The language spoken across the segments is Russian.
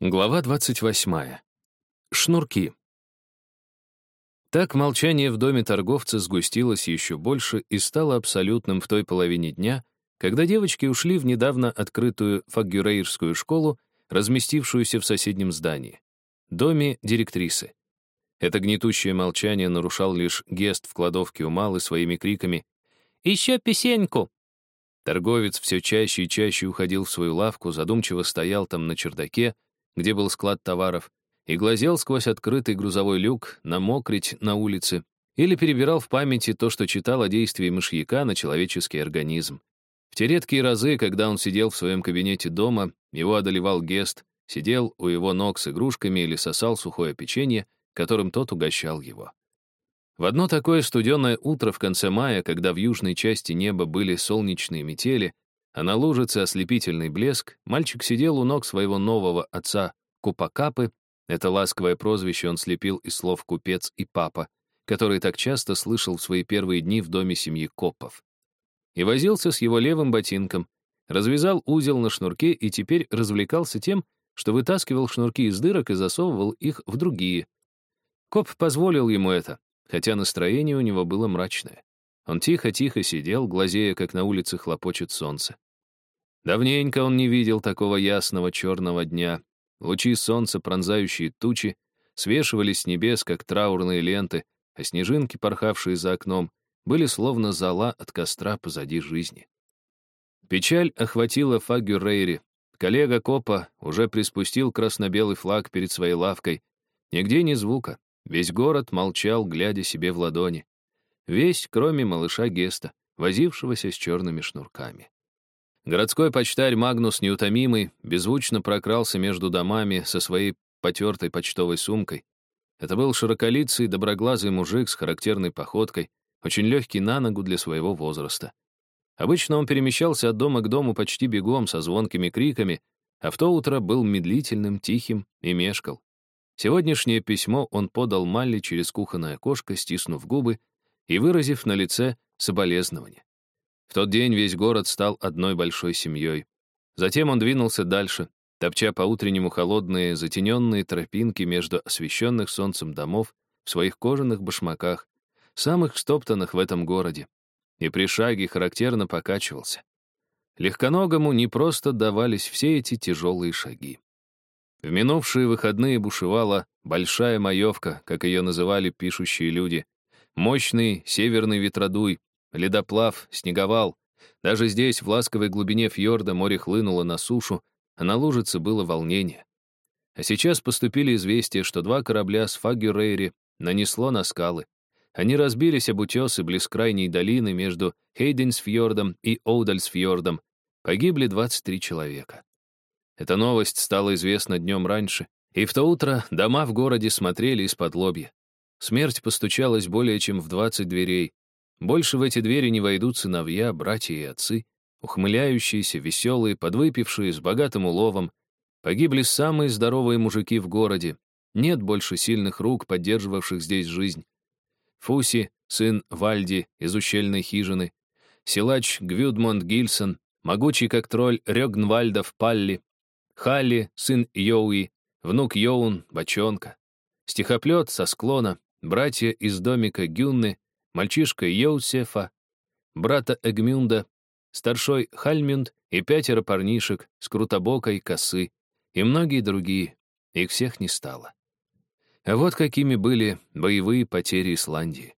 Глава 28. Шнурки. Так молчание в доме торговца сгустилось еще больше и стало абсолютным в той половине дня, когда девочки ушли в недавно открытую фагюрейрскую школу, разместившуюся в соседнем здании, доме директрисы. Это гнетущее молчание нарушал лишь гест в кладовке у Малы своими криками «Еще песеньку!». Торговец все чаще и чаще уходил в свою лавку, задумчиво стоял там на чердаке, где был склад товаров, и глазел сквозь открытый грузовой люк на мокрить на улице, или перебирал в памяти то, что читал о действии мышьяка на человеческий организм. В те редкие разы, когда он сидел в своем кабинете дома, его одолевал гест, сидел у его ног с игрушками или сосал сухое печенье, которым тот угощал его. В одно такое студеное утро в конце мая, когда в южной части неба были солнечные метели, а на лужице ослепительный блеск, мальчик сидел у ног своего нового отца Купакапы, это ласковое прозвище он слепил из слов «купец» и «папа», который так часто слышал в свои первые дни в доме семьи Копов. И возился с его левым ботинком, развязал узел на шнурке и теперь развлекался тем, что вытаскивал шнурки из дырок и засовывал их в другие. Коп позволил ему это, хотя настроение у него было мрачное. Он тихо-тихо сидел, глазея, как на улице хлопочет солнце. Давненько он не видел такого ясного черного дня. Лучи солнца, пронзающие тучи, свешивались с небес, как траурные ленты, а снежинки, порхавшие за окном, были словно зола от костра позади жизни. Печаль охватила Фагю Рейри. Коллега Копа уже приспустил красно-белый флаг перед своей лавкой. Нигде ни звука. Весь город молчал, глядя себе в ладони. Весь, кроме малыша Геста, возившегося с черными шнурками. Городской почтарь Магнус неутомимый беззвучно прокрался между домами со своей потертой почтовой сумкой. Это был широколицый, доброглазый мужик с характерной походкой, очень легкий на ногу для своего возраста. Обычно он перемещался от дома к дому почти бегом, со звонкими криками, а в то утро был медлительным, тихим и мешкал. Сегодняшнее письмо он подал Малли через кухонное окошко, стиснув губы и выразив на лице соболезнование. В тот день весь город стал одной большой семьей. Затем он двинулся дальше, топча по-утреннему холодные, затененные тропинки между освещенных солнцем домов в своих кожаных башмаках, самых стоптанных в этом городе, и при шаге характерно покачивался. Легконогому не просто давались все эти тяжелые шаги. В минувшие выходные бушевала большая маевка, как ее называли пишущие люди, мощный северный ветродуй, Ледоплав, снеговал. Даже здесь, в ласковой глубине фьорда, море хлынуло на сушу, а на лужице было волнение. А сейчас поступили известия, что два корабля с Фагюрейри нанесло на скалы. Они разбились об утесы близ крайней долины между Хейденсфьордом и Оудальсфьордом. Погибли 23 человека. Эта новость стала известна днем раньше, и в то утро дома в городе смотрели из-под лобья. Смерть постучалась более чем в 20 дверей, больше в эти двери не войдут сыновья, братья и отцы, ухмыляющиеся, веселые, подвыпившие, с богатым уловом. Погибли самые здоровые мужики в городе. Нет больше сильных рук, поддерживавших здесь жизнь. Фуси, сын Вальди из ущельной хижины, силач Гвюдмонд Гильсон, могучий как тролль Рёгнвальда в Палли, Халли, сын Йоуи, внук Йоун, бочонка, стихоплет со склона, братья из домика Гюнны, мальчишка Йоусефа, брата Эгмюнда, старшой Хальмюнд и пятеро парнишек с крутобокой косы и многие другие. Их всех не стало. А вот какими были боевые потери Исландии.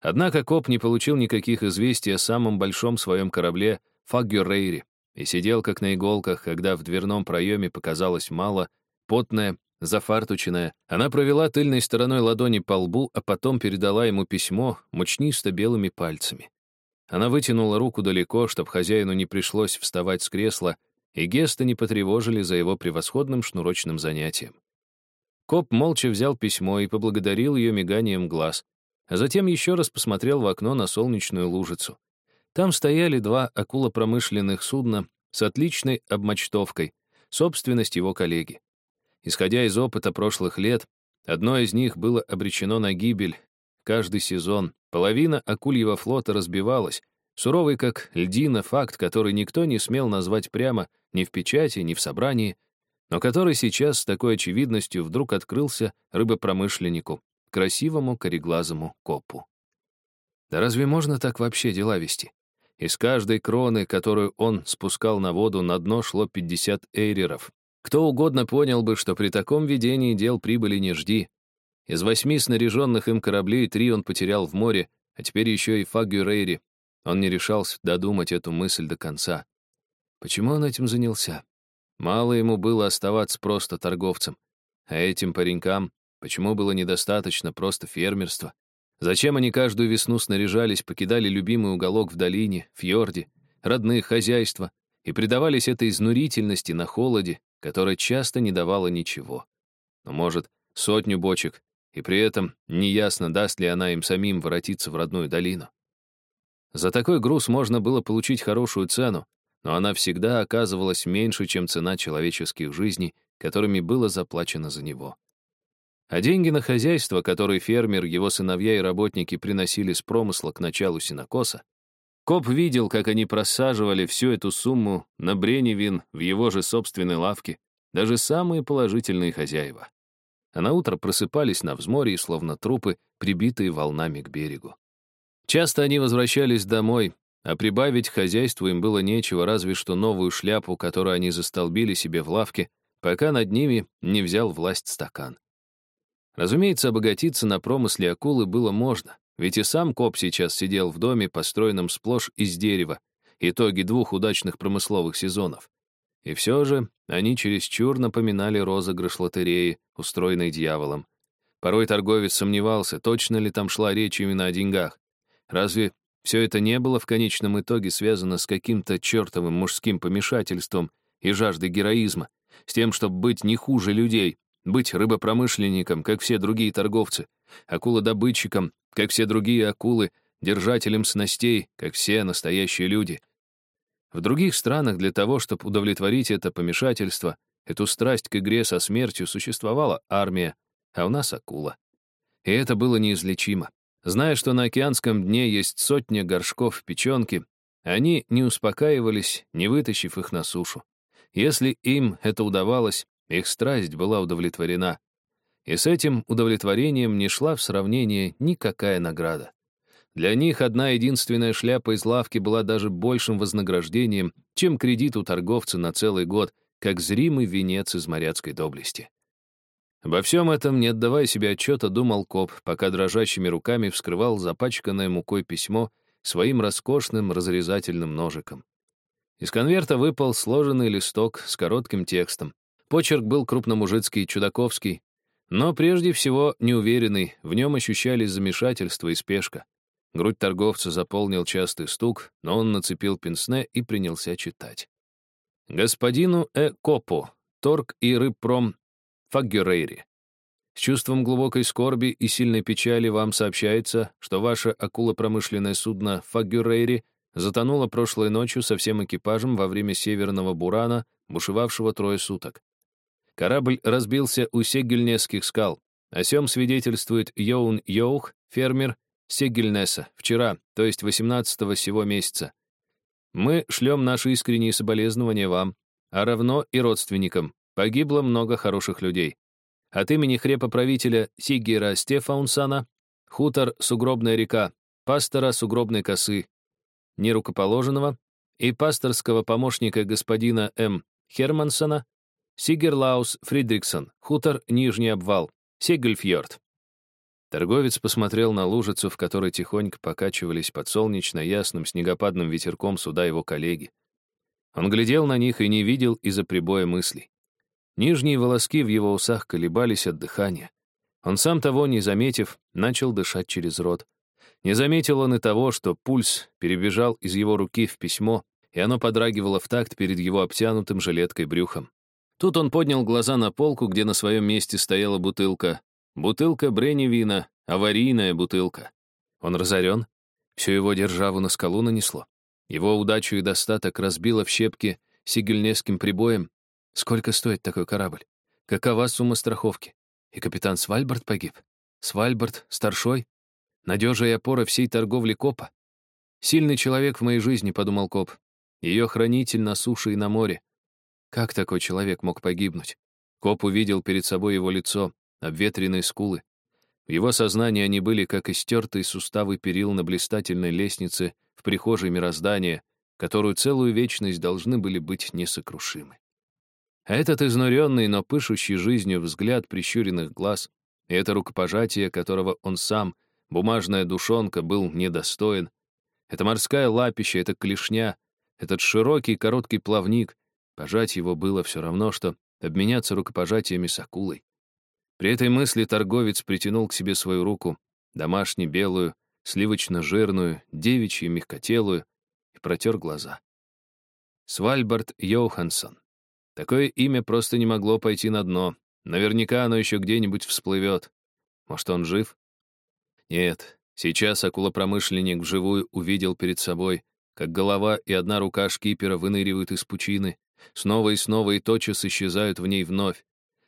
Однако Коп не получил никаких известий о самом большом своем корабле Фаггюрейре и сидел как на иголках, когда в дверном проеме показалось мало, потная, Зафартученная, она провела тыльной стороной ладони по лбу, а потом передала ему письмо мучнисто-белыми пальцами. Она вытянула руку далеко, чтобы хозяину не пришлось вставать с кресла, и Геста не потревожили за его превосходным шнурочным занятием. Коп молча взял письмо и поблагодарил ее миганием глаз, а затем еще раз посмотрел в окно на солнечную лужицу. Там стояли два акулопромышленных судна с отличной обмочтовкой, собственность его коллеги. Исходя из опыта прошлых лет, одно из них было обречено на гибель. Каждый сезон половина акульего флота разбивалась, суровый как льдина факт, который никто не смел назвать прямо ни в печати, ни в собрании, но который сейчас с такой очевидностью вдруг открылся рыбопромышленнику, красивому кореглазому копу. Да разве можно так вообще дела вести? Из каждой кроны, которую он спускал на воду, на дно шло 50 эйреров. Кто угодно понял бы, что при таком ведении дел прибыли не жди. Из восьми снаряженных им кораблей три он потерял в море, а теперь еще и Фагюрейри. Он не решался додумать эту мысль до конца. Почему он этим занялся? Мало ему было оставаться просто торговцем. А этим паренькам почему было недостаточно просто фермерства? Зачем они каждую весну снаряжались, покидали любимый уголок в долине, фьорде, родные хозяйства и предавались этой изнурительности на холоде, которая часто не давала ничего. Но, может, сотню бочек, и при этом неясно, даст ли она им самим воротиться в родную долину. За такой груз можно было получить хорошую цену, но она всегда оказывалась меньше, чем цена человеческих жизней, которыми было заплачено за него. А деньги на хозяйство, которые фермер, его сыновья и работники приносили с промысла к началу синокоса, Коп видел, как они просаживали всю эту сумму на бреневин в его же собственной лавке, даже самые положительные хозяева. А на утро просыпались на взморье, словно трупы, прибитые волнами к берегу. Часто они возвращались домой, а прибавить хозяйству им было нечего, разве что новую шляпу, которую они застолбили себе в лавке, пока над ними не взял власть стакан. Разумеется, обогатиться на промысле акулы было можно, ведь и сам коп сейчас сидел в доме, построенном сплошь из дерева, итоги двух удачных промысловых сезонов. И все же они чересчур напоминали розыгрыш лотереи, устроенной дьяволом. Порой торговец сомневался, точно ли там шла речь именно о деньгах. Разве все это не было в конечном итоге связано с каким-то чертовым мужским помешательством и жаждой героизма, с тем, чтобы быть не хуже людей, быть рыбопромышленником, как все другие торговцы, акулодобытчиком, как все другие акулы, держателем снастей, как все настоящие люди. В других странах для того, чтобы удовлетворить это помешательство, эту страсть к игре со смертью, существовала армия, а у нас акула. И это было неизлечимо. Зная, что на океанском дне есть сотня горшков печенки, они не успокаивались, не вытащив их на сушу. Если им это удавалось, их страсть была удовлетворена. И с этим удовлетворением не шла в сравнение никакая награда. Для них одна единственная шляпа из лавки была даже большим вознаграждением, чем кредит у торговца на целый год, как зримый венец из моряцкой доблести. Обо всем этом, не отдавая себе отчета, думал коп, пока дрожащими руками вскрывал запачканное мукой письмо своим роскошным разрезательным ножиком. Из конверта выпал сложенный листок с коротким текстом. Почерк был крупномужицкий, чудаковский, но прежде всего неуверенный, в нем ощущались замешательство и спешка. Грудь торговца заполнил частый стук, но он нацепил пенсне и принялся читать. «Господину Э. Копо, торг и рыбпром Фаггюрейри. С чувством глубокой скорби и сильной печали вам сообщается, что ваше акулопромышленное судно Фаггюрейри затонуло прошлой ночью со всем экипажем во время северного бурана, бушевавшего трое суток. Корабль разбился у Сегельнесских скал. О сем свидетельствует Йоун Йоух, фермер Сегельнеса, вчера, то есть 18-го сего месяца. Мы шлем наши искренние соболезнования вам, а равно и родственникам. Погибло много хороших людей. От имени хрепоправителя Сигера Стефаунсана, хутор Сугробная река, пастора Сугробной косы, нерукоположенного, и пасторского помощника господина М. Хермансона, Сигерлаус Фридриксон, хутор Нижний обвал, Сегельфьорд. Торговец посмотрел на лужицу, в которой тихонько покачивались под солнечно-ясным снегопадным ветерком суда его коллеги. Он глядел на них и не видел из-за прибоя мыслей. Нижние волоски в его усах колебались от дыхания. Он сам того не заметив, начал дышать через рот. Не заметил он и того, что пульс перебежал из его руки в письмо, и оно подрагивало в такт перед его обтянутым жилеткой брюхом. Тут он поднял глаза на полку, где на своем месте стояла бутылка. Бутылка бренни аварийная бутылка. Он разорен. Всю его державу на скалу нанесло. Его удачу и достаток разбило в щепки сигельнеским прибоем, Сколько стоит такой корабль? Какова сумма страховки? И капитан Свальбард погиб? Свальбард старшой? Надежа и опора всей торговли Копа? Сильный человек в моей жизни, подумал Коп. Ее хранитель на суше и на море. Как такой человек мог погибнуть? Коп увидел перед собой его лицо, обветренные скулы. В его сознании они были как истертые суставы перил на блистательной лестнице в прихожей мироздания, которую целую вечность должны были быть несокрушимы. А этот изнуренный, но пышущий жизнью взгляд прищуренных глаз, и это рукопожатие, которого он сам, бумажная душонка, был недостоин, это морская лапища, это клешня, этот широкий короткий плавник, пожать его было все равно, что обменяться рукопожатиями с акулой. При этой мысли торговец притянул к себе свою руку, домашнюю белую, сливочно-жирную, девичью мягкотелую, и протер глаза. Свальбард Йоханссон. Такое имя просто не могло пойти на дно. Наверняка оно еще где-нибудь всплывет. Может, он жив? Нет, сейчас акулопромышленник вживую увидел перед собой, как голова и одна рука шкипера выныривают из пучины, снова и снова и тотчас исчезают в ней вновь.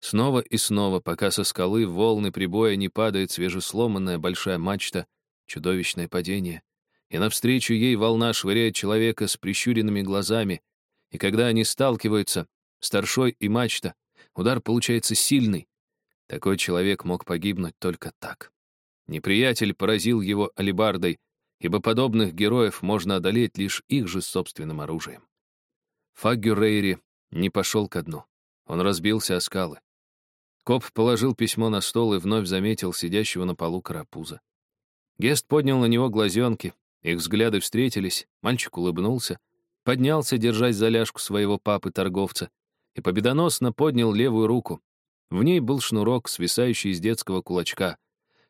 Снова и снова, пока со скалы волны прибоя не падает свежесломанная большая мачта, чудовищное падение. И навстречу ей волна швыряет человека с прищуренными глазами. И когда они сталкиваются, старшой и мачта, удар получается сильный. Такой человек мог погибнуть только так. Неприятель поразил его алебардой, ибо подобных героев можно одолеть лишь их же собственным оружием. Фаггюрейри не пошел ко дну. Он разбился о скалы. Коп положил письмо на стол и вновь заметил сидящего на полу карапуза. Гест поднял на него глазенки, их взгляды встретились, мальчик улыбнулся, поднялся, держась за ляжку своего папы-торговца, и победоносно поднял левую руку. В ней был шнурок, свисающий из детского кулачка,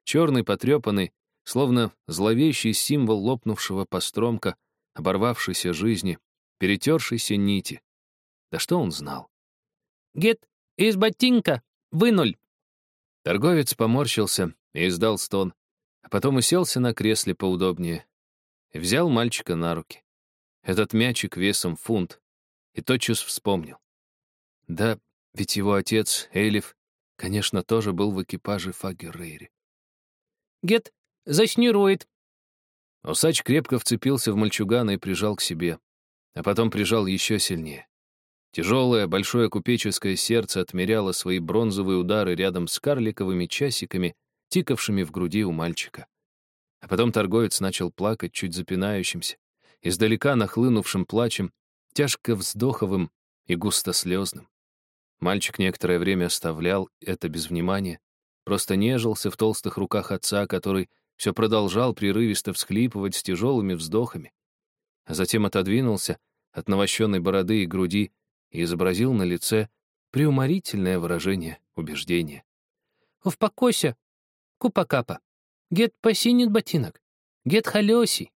черный, потрепанный, словно зловещий символ лопнувшего постромка, оборвавшейся жизни, перетершейся нити. Да что он знал? «Гет, из ботинка!» Вынуль!» Торговец поморщился и издал стон, а потом уселся на кресле поудобнее и взял мальчика на руки. Этот мячик весом фунт, и тотчас вспомнил. Да, ведь его отец, Элиф, конечно, тоже был в экипаже Фагеррейри. «Гет, зашнюрует!» Усач крепко вцепился в мальчугана и прижал к себе, а потом прижал еще сильнее. Тяжелое, большое купеческое сердце отмеряло свои бронзовые удары рядом с карликовыми часиками, тикавшими в груди у мальчика. А потом торговец начал плакать чуть запинающимся, издалека нахлынувшим плачем, тяжко вздоховым и густослезным. Мальчик некоторое время оставлял это без внимания, просто нежился в толстых руках отца, который все продолжал прерывисто всхлипывать с тяжелыми вздохами, затем отодвинулся от навощенной бороды и груди и изобразил на лице приуморительное выражение убеждения. «Успокойся, купа-капа. Гет посинит ботинок. Гет халёси.